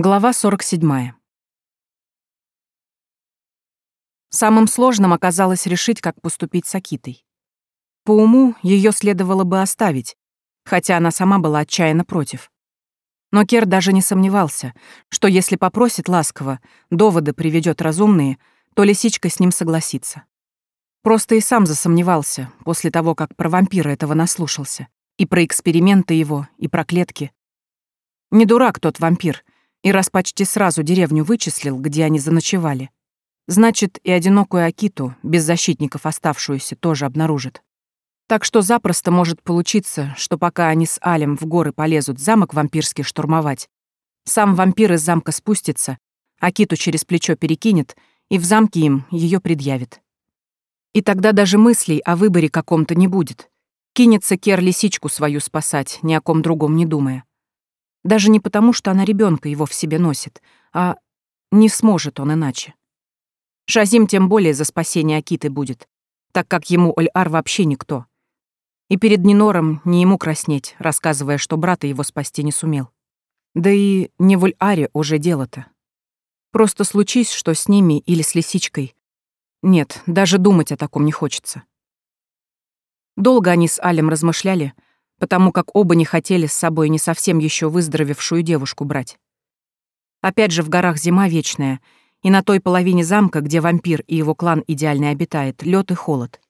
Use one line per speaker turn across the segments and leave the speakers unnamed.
Глава 47. Самым сложным оказалось решить, как поступить с Акитой. По уму ее следовало бы оставить, хотя она сама была отчаянно против. Но Кер даже не сомневался, что если попросит ласково, доводы приведет разумные, то лисичка с ним согласится. Просто и сам засомневался после того, как про вампира этого наслушался, и про эксперименты его, и про клетки. Не дурак тот вампир — и раз почти сразу деревню вычислил, где они заночевали, значит, и одинокую Акиту, без защитников оставшуюся, тоже обнаружит. Так что запросто может получиться, что пока они с Алем в горы полезут замок вампирский штурмовать, сам вампир из замка спустится, Акиту через плечо перекинет и в замке им ее предъявит. И тогда даже мыслей о выборе каком-то не будет. Кинется Кер лисичку свою спасать, ни о ком другом не думая. Даже не потому, что она ребенка его в себе носит, а не сможет он иначе. Шазим тем более за спасение Акиты будет, так как ему Оль-Ар вообще никто. И перед Нинором не ему краснеть, рассказывая, что брата его спасти не сумел. Да и не в Оль-Аре уже дело-то. Просто случись, что с ними или с лисичкой. Нет, даже думать о таком не хочется. Долго они с Алем размышляли — потому как оба не хотели с собой не совсем еще выздоровевшую девушку брать. Опять же, в горах зима вечная, и на той половине замка, где вампир и его клан идеально обитает, лед и холод.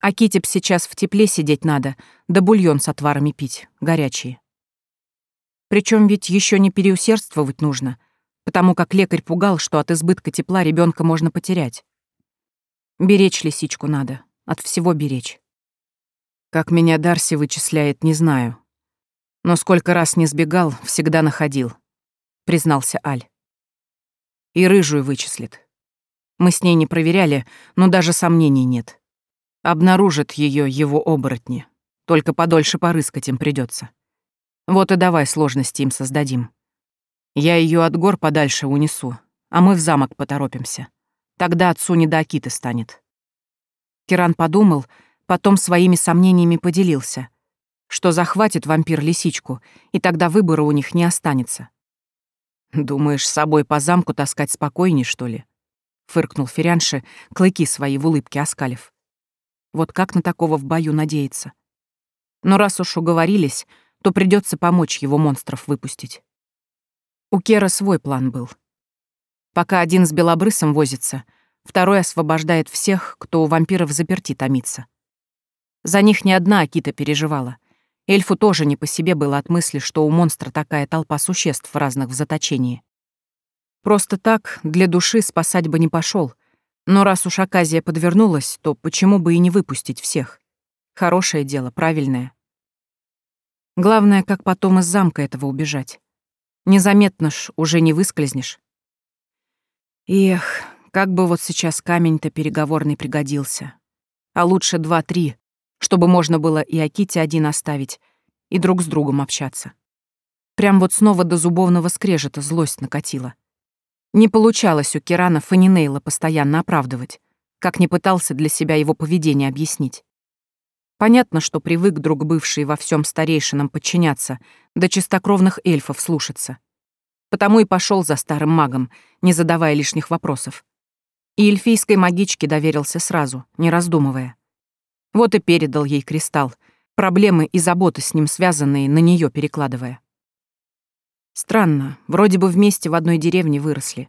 А Китеп сейчас в тепле сидеть надо, да бульон с отварами пить, горячие. Причем ведь еще не переусердствовать нужно, потому как лекарь пугал, что от избытка тепла ребенка можно потерять. Беречь лисичку надо, от всего беречь. Как меня Дарси вычисляет, не знаю. Но сколько раз не сбегал, всегда находил, признался Аль. И рыжую вычислит. Мы с ней не проверяли, но даже сомнений нет. Обнаружат ее его оборотни. Только подольше порыскать им придется. Вот и давай сложности им создадим. Я ее от гор подальше унесу, а мы в замок поторопимся. Тогда отцу не до Акиты станет. Киран подумал — Потом своими сомнениями поделился, что захватит вампир лисичку, и тогда выбора у них не останется. «Думаешь, с собой по замку таскать спокойней, что ли?» — фыркнул Ферянши, клыки свои в улыбке оскалив. Вот как на такого в бою надеяться? Но раз уж уговорились, то придется помочь его монстров выпустить. У Кера свой план был. Пока один с белобрысом возится, второй освобождает всех, кто у вампиров заперти томится. За них ни одна Акита переживала. Эльфу тоже не по себе было от мысли, что у монстра такая толпа существ разных в заточении. Просто так, для души спасать бы не пошел. Но раз уж оказия подвернулась, то почему бы и не выпустить всех? Хорошее дело, правильное. Главное, как потом из замка этого убежать. Незаметно ж уже не выскользнешь. Эх, как бы вот сейчас камень-то переговорный пригодился. А лучше два-три, чтобы можно было и Аките один оставить, и друг с другом общаться. Прям вот снова до зубовного скрежета злость накатила. Не получалось у Кирана Фанинейла постоянно оправдывать, как не пытался для себя его поведение объяснить. Понятно, что привык друг бывший во всем старейшинам подчиняться, да чистокровных эльфов слушаться. Потому и пошел за старым магом, не задавая лишних вопросов. И эльфийской магичке доверился сразу, не раздумывая. Вот и передал ей кристалл, проблемы и заботы с ним связанные, на нее перекладывая. Странно, вроде бы вместе в одной деревне выросли.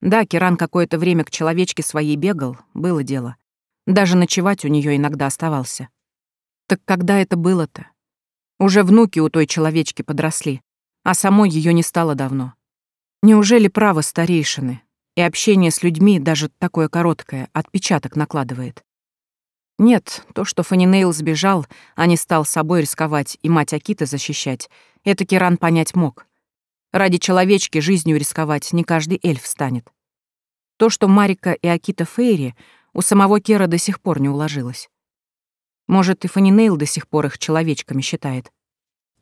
Да, Киран какое-то время к человечке своей бегал, было дело. Даже ночевать у нее иногда оставался. Так когда это было-то? Уже внуки у той человечки подросли, а самой ее не стало давно. Неужели право старейшины и общение с людьми, даже такое короткое, отпечаток накладывает? Нет, то, что Фанинейл сбежал, а не стал собой рисковать и мать Акита защищать, это Киран понять мог. Ради человечки жизнью рисковать не каждый эльф станет. То, что Марика и Акита Фейри, у самого Кера до сих пор не уложилось. Может, и Фанинейл до сих пор их человечками считает.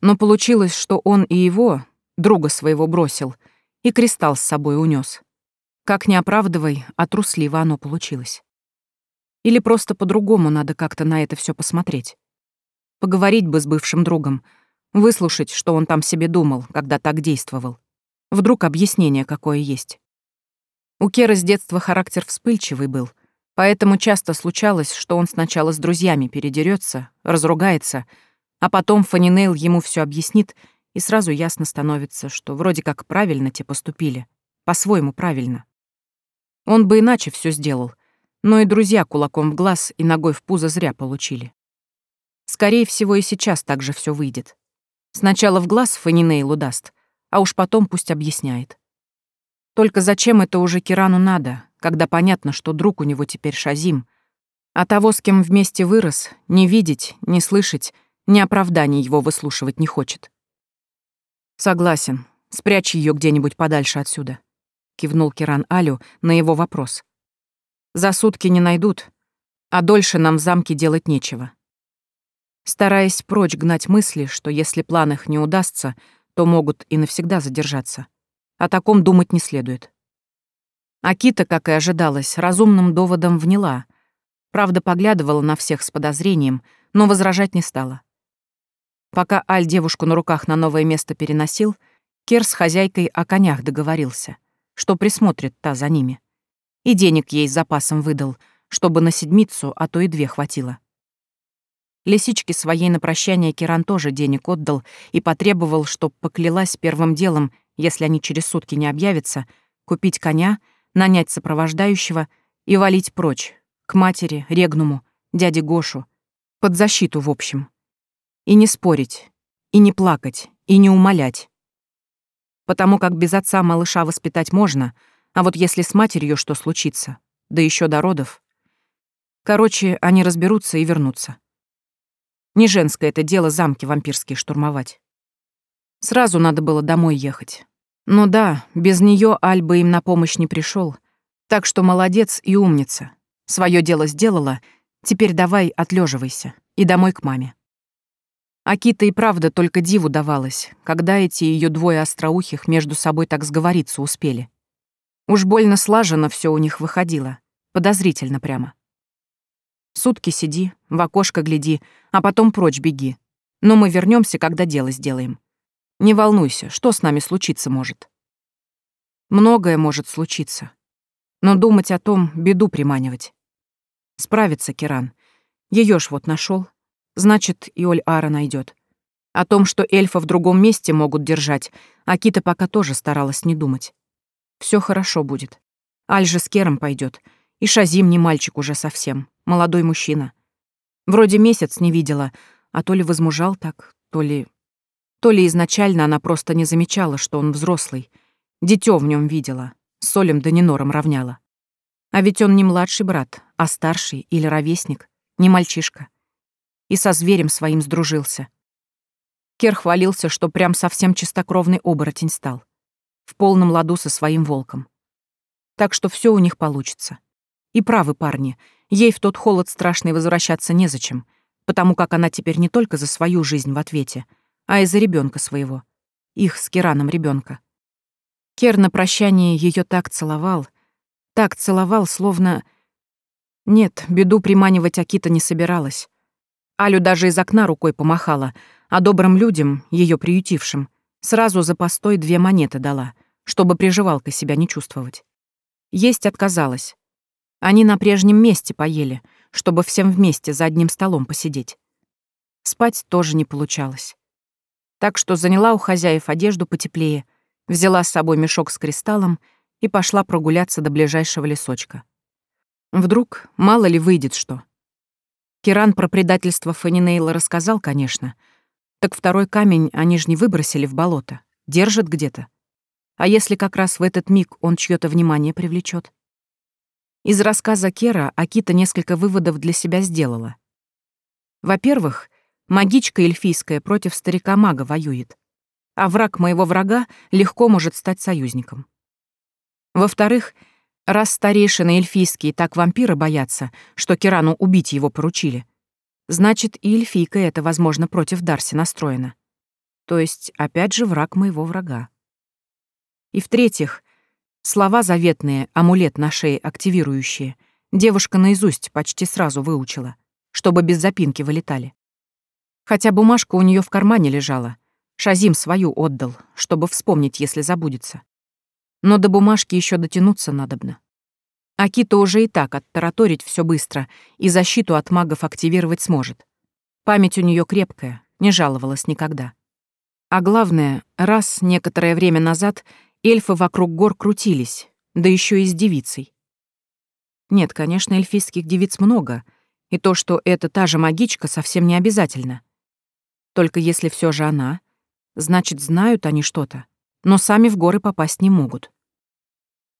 Но получилось, что он и его, друга своего, бросил, и кристалл с собой унес. Как не оправдывай, а трусливо оно получилось. Или просто по-другому надо как-то на это все посмотреть. Поговорить бы с бывшим другом, выслушать, что он там себе думал, когда так действовал. Вдруг объяснение какое есть. У Керы с детства характер вспыльчивый был, поэтому часто случалось, что он сначала с друзьями передерется, разругается, а потом Фанинейл ему все объяснит, и сразу ясно становится, что вроде как правильно те поступили, по-своему правильно. Он бы иначе все сделал, но и друзья кулаком в глаз и ногой в пузо зря получили. Скорее всего, и сейчас так же все выйдет. Сначала в глаз Фанинейлу даст, а уж потом пусть объясняет. Только зачем это уже Кирану надо, когда понятно, что друг у него теперь Шазим, а того, с кем вместе вырос, не видеть, не слышать, ни оправданий его выслушивать не хочет. «Согласен. Спрячь ее где-нибудь подальше отсюда», — кивнул Киран Алю на его вопрос. «За сутки не найдут, а дольше нам в замке делать нечего». Стараясь прочь гнать мысли, что если план их не удастся, то могут и навсегда задержаться. О таком думать не следует. Акита, как и ожидалось, разумным доводом вняла. Правда, поглядывала на всех с подозрением, но возражать не стала. Пока Аль девушку на руках на новое место переносил, Кер с хозяйкой о конях договорился, что присмотрит та за ними. И денег ей с запасом выдал, чтобы на седмицу, а то и две хватило. Лисичке своей на прощание Киран тоже денег отдал и потребовал, чтоб поклялась первым делом если они через сутки не объявятся, купить коня, нанять сопровождающего и валить прочь, к матери, Регнуму, дяде Гошу, под защиту в общем. И не спорить, и не плакать, и не умолять. Потому как без отца малыша воспитать можно, а вот если с матерью что случится, да еще до родов. Короче, они разберутся и вернутся. Не женское это дело замки вампирские штурмовать. Сразу надо было домой ехать. Ну да, без нее Альба им на помощь не пришел. Так что молодец и умница. Свое дело сделала, теперь давай отлеживайся и домой к маме. Акита и правда только диву давалась, когда эти ее двое остроухих между собой так сговориться успели. Уж больно слаженно все у них выходило, подозрительно прямо. Сутки сиди, в окошко гляди, а потом прочь беги. Но мы вернемся, когда дело сделаем. Не волнуйся, что с нами случиться может. Многое может случиться. Но думать о том, беду приманивать. Справится Киран. Ее ж вот нашел. Значит, и Оль-Ара найдет. О том, что эльфа в другом месте могут держать, Акита пока тоже старалась не думать. Все хорошо будет. Аль же с Кером пойдет. И Шазим не мальчик уже совсем, молодой мужчина. Вроде месяц не видела, а то ли возмужал так, то ли то ли изначально она просто не замечала, что он взрослый. Дитё в нем видела, с Солем да Нинором равняла. А ведь он не младший брат, а старший или ровесник, не мальчишка. И со зверем своим сдружился. Кер хвалился, что прям совсем чистокровный оборотень стал. В полном ладу со своим волком. Так что все у них получится. И правы парни, ей в тот холод страшный возвращаться незачем, потому как она теперь не только за свою жизнь в ответе — а из-за ребенка своего. Их с Кираном ребенка. Кер на прощание ее так целовал, так целовал, словно... Нет, беду приманивать Акита не собиралась. Алю даже из окна рукой помахала, а добрым людям, ее приютившим, сразу за постой две монеты дала, чтобы приживалкой себя не чувствовать. Есть отказалась. Они на прежнем месте поели, чтобы всем вместе за одним столом посидеть. Спать тоже не получалось так что заняла у хозяев одежду потеплее, взяла с собой мешок с кристаллом и пошла прогуляться до ближайшего лесочка. Вдруг, мало ли, выйдет что. Киран про предательство Фанинейла рассказал, конечно. Так второй камень они же не выбросили в болото. Держат где-то. А если как раз в этот миг он чье то внимание привлечет? Из рассказа Кера Акита несколько выводов для себя сделала. Во-первых, Магичка эльфийская против старика-мага воюет, а враг моего врага легко может стать союзником. Во-вторых, раз старейшины эльфийские так вампира боятся, что Кирану убить его поручили, значит, и эльфийка эта, возможно, против Дарси настроена. То есть, опять же, враг моего врага. И в-третьих, слова заветные, амулет на шее активирующие, девушка наизусть почти сразу выучила, чтобы без запинки вылетали. Хотя бумажка у нее в кармане лежала. Шазим свою отдал, чтобы вспомнить, если забудется. Но до бумажки еще дотянуться надобно. Акита уже и так оттараторить все быстро и защиту от магов активировать сможет. Память у нее крепкая, не жаловалась никогда. А главное, раз некоторое время назад эльфы вокруг гор крутились, да еще и с девицей. Нет, конечно, эльфийских девиц много, и то, что это та же магичка, совсем не обязательно. Только если все же она, значит, знают они что-то, но сами в горы попасть не могут.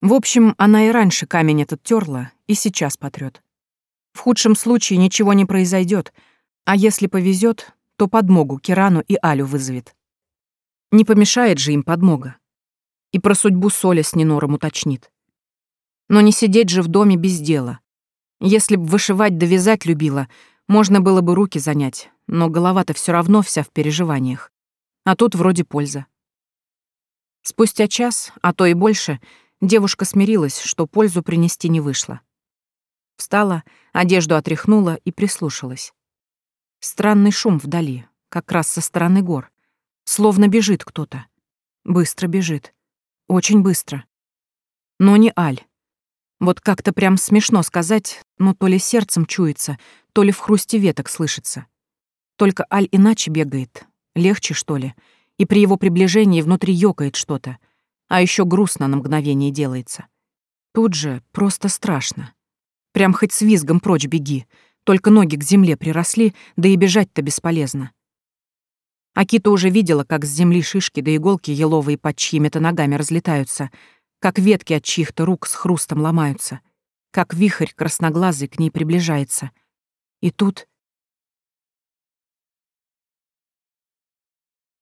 В общем, она и раньше камень этот терла, и сейчас потрет. В худшем случае ничего не произойдет, а если повезет, то подмогу Кирану и Алю вызовет. Не помешает же им подмога. И про судьбу Соля с Нинором уточнит. Но не сидеть же в доме без дела. Если б вышивать да вязать любила, можно было бы руки занять, но голова-то все равно вся в переживаниях. А тут вроде польза. Спустя час, а то и больше, девушка смирилась, что пользу принести не вышло. Встала, одежду отряхнула и прислушалась. Странный шум вдали, как раз со стороны гор. Словно бежит кто-то. Быстро бежит. Очень быстро. Но не Аль. Вот как-то прям смешно сказать, но то ли сердцем чуется, то ли в хрусте веток слышится. Только Аль иначе бегает. Легче, что ли. И при его приближении внутри ёкает что-то. А еще грустно на мгновение делается. Тут же просто страшно. Прям хоть с визгом прочь беги. Только ноги к земле приросли, да и бежать-то бесполезно. Акита уже видела, как с земли шишки да иголки еловые под чьими-то ногами разлетаются, как ветки от чьих-то рук с хрустом ломаются, как вихрь красноглазый к ней приближается. И тут